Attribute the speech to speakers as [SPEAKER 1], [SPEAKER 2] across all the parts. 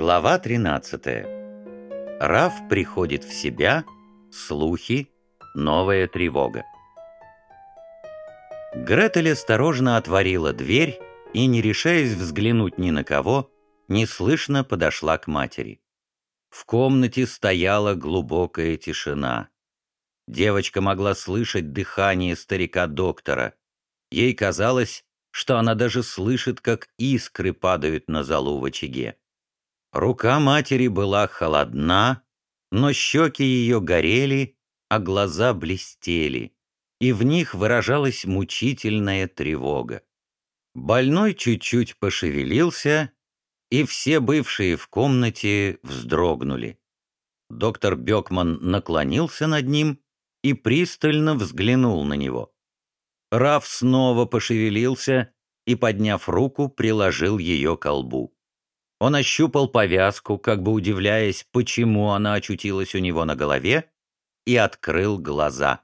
[SPEAKER 1] Глава 13. Раф приходит в себя, слухи, новая тревога. Гретель осторожно отворила дверь и, не решаясь взглянуть ни на кого, неслышно подошла к матери. В комнате стояла глубокая тишина. Девочка могла слышать дыхание старика-доктора. Ей казалось, что она даже слышит, как искры падают на залу в очаге. Рука матери была холодна, но щеки ее горели, а глаза блестели, и в них выражалась мучительная тревога. Больной чуть-чуть пошевелился, и все бывшие в комнате вздрогнули. Доктор Бекман наклонился над ним и пристально взглянул на него. Раф снова пошевелился и, подняв руку, приложил ее к лбу. Он ощупал повязку, как бы удивляясь, почему она очутилась у него на голове, и открыл глаза.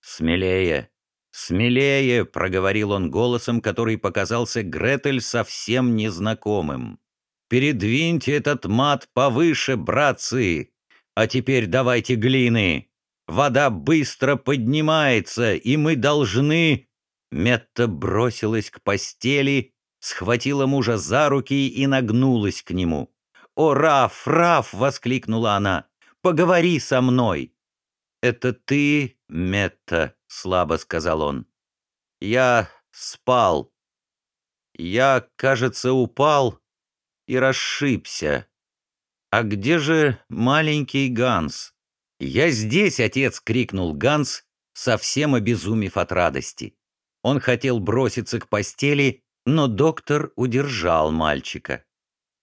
[SPEAKER 1] «Смелее, смелее!» — проговорил он голосом, который показался Гретель совсем незнакомым. «Передвиньте этот мат повыше, братцы! А теперь давайте глины! Вода быстро поднимается, и мы должны...» Метта бросилась к постели схватила мужа за руки и нагнулась к нему. «О, Раф, Раф!» — воскликнула она. «Поговори со мной!» «Это ты, Метта?» — слабо сказал он. «Я спал. Я, кажется, упал и расшибся. А где же маленький Ганс?» «Я здесь, отец!» — крикнул Ганс, совсем обезумев от радости. Он хотел броситься к постели, но доктор удержал мальчика.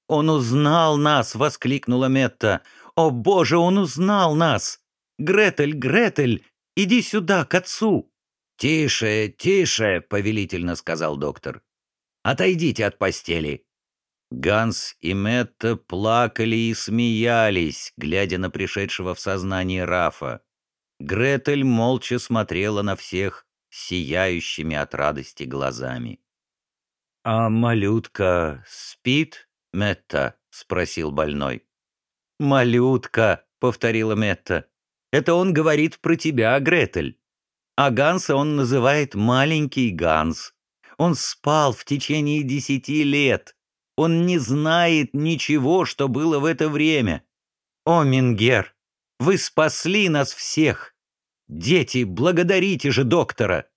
[SPEAKER 1] «Он узнал нас!» — воскликнула Метта. «О, Боже, он узнал нас! Гретель, Гретель, иди сюда, к отцу!» «Тише, тише!» — повелительно сказал доктор. «Отойдите от постели!» Ганс и Метта плакали и смеялись, глядя на пришедшего в сознание Рафа. Гретель молча смотрела на всех сияющими от радости глазами. «А малютка спит, Метта?» — спросил больной. «Малютка», — повторила Метта. «Это он говорит про тебя, Гретель. А Ганса он называет маленький Ганс. Он спал в течение десяти лет. Он не знает ничего, что было в это время. О, Мингер, вы спасли нас всех. Дети, благодарите же доктора!»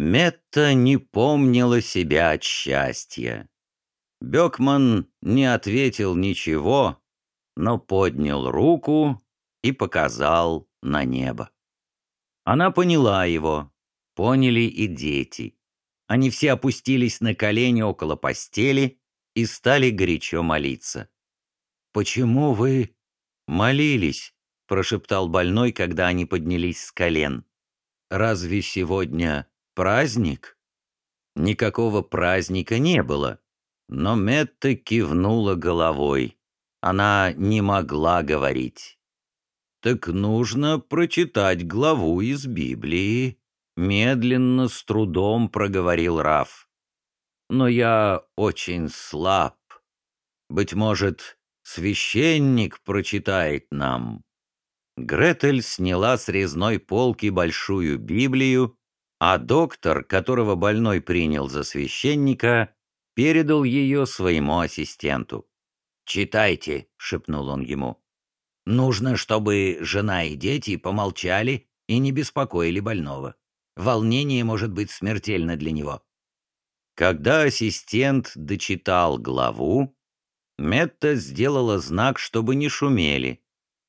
[SPEAKER 1] Метта не помнила себя от счастья. Бекман не ответил ничего, но поднял руку и показал на небо. Она поняла его, поняли и дети. Они все опустились на колени около постели и стали горячо молиться. «Почему вы молились?» — прошептал больной, когда они поднялись с колен. «Разве сегодня Праздник? Никакого праздника не было. Но Метта кивнула головой. Она не могла говорить. «Так нужно прочитать главу из Библии», — медленно, с трудом проговорил Раф. «Но я очень слаб. Быть может, священник прочитает нам». Гретель сняла с резной полки большую Библию а доктор, которого больной принял за священника, передал ее своему ассистенту. «Читайте», — шепнул он ему. «Нужно, чтобы жена и дети помолчали и не беспокоили больного. Волнение может быть смертельно для него». Когда ассистент дочитал главу, Метта сделала знак, чтобы не шумели.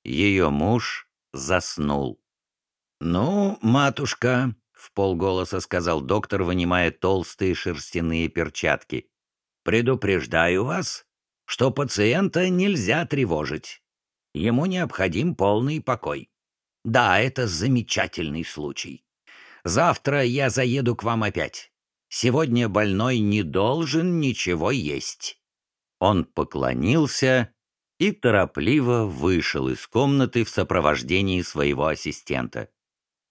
[SPEAKER 1] Ее муж заснул. «Ну, матушка», в полголоса сказал доктор, вынимая толстые шерстяные перчатки. «Предупреждаю вас, что пациента нельзя тревожить. Ему необходим полный покой. Да, это замечательный случай. Завтра я заеду к вам опять. Сегодня больной не должен ничего есть». Он поклонился и торопливо вышел из комнаты в сопровождении своего ассистента.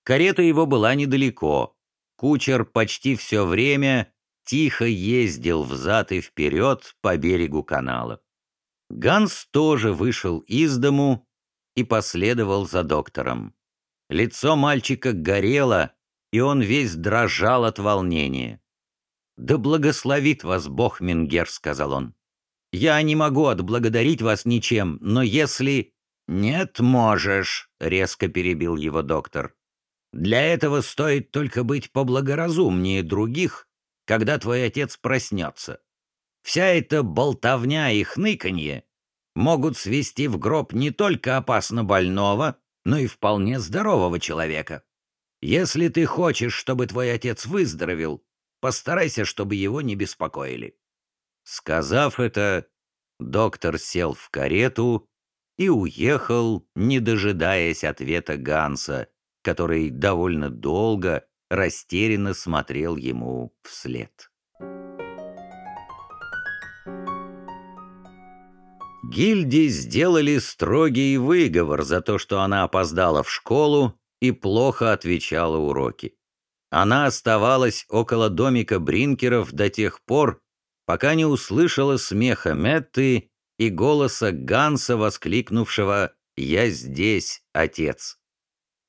[SPEAKER 1] Карета его была недалеко. Кучер почти все время тихо ездил взад и вперед по берегу канала. Ганс тоже вышел из дому и последовал за доктором. Лицо мальчика горело, и он весь дрожал от волнения. «Да благословит вас Бог, Менгер», — сказал он. «Я не могу отблагодарить вас ничем, но если...» «Нет, можешь», — резко перебил его доктор. «Для этого стоит только быть поблагоразумнее других, когда твой отец проснется. Вся эта болтовня и хныканье могут свести в гроб не только опасно больного, но и вполне здорового человека. Если ты хочешь, чтобы твой отец выздоровел, постарайся, чтобы его не беспокоили». Сказав это, доктор сел в карету и уехал, не дожидаясь ответа Ганса, который довольно долго растерянно смотрел ему вслед. Гильди сделали строгий выговор за то, что она опоздала в школу и плохо отвечала уроки. Она оставалась около домика Бринкеров до тех пор, пока не услышала смеха Метты и голоса Ганса, воскликнувшего «Я здесь, отец».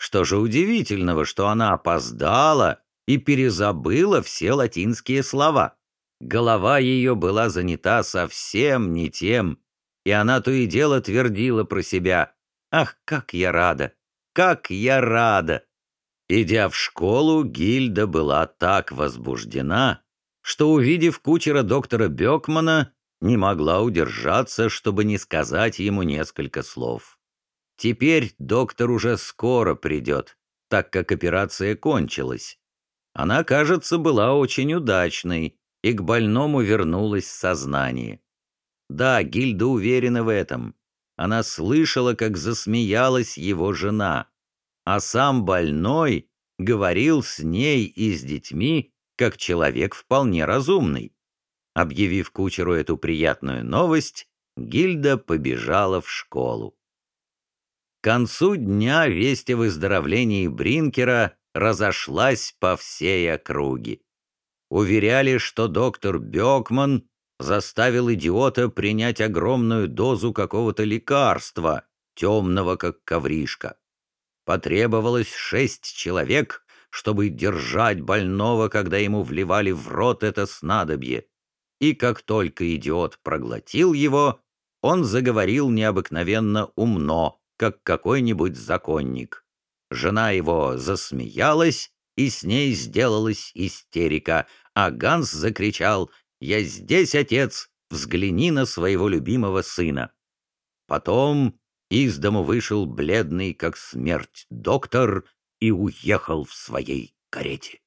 [SPEAKER 1] Что же удивительного, что она опоздала и перезабыла все латинские слова. Голова ее была занята совсем не тем, и она то и дело твердила про себя «Ах, как я рада! Как я рада!» Идя в школу, Гильда была так возбуждена, что, увидев кучера доктора Бекмана, не могла удержаться, чтобы не сказать ему несколько слов. Теперь доктор уже скоро придет, так как операция кончилась. Она, кажется, была очень удачной, и к больному вернулось сознание. Да, Гильда уверена в этом. Она слышала, как засмеялась его жена а сам больной говорил с ней и с детьми, как человек вполне разумный. Объявив кучеру эту приятную новость, Гильда побежала в школу. К концу дня весть о выздоровлении Бринкера разошлась по всей округе. Уверяли, что доктор Бекман заставил идиота принять огромную дозу какого-то лекарства, темного как ковришка. Потребовалось шесть человек, чтобы держать больного, когда ему вливали в рот это снадобье. И как только идиот проглотил его, он заговорил необыкновенно умно, как какой-нибудь законник. Жена его засмеялась, и с ней сделалась истерика, а Ганс закричал «Я здесь, отец! Взгляни на своего любимого сына!» Потом из дому вышел бледный, как смерть, доктор и уехал в своей карете.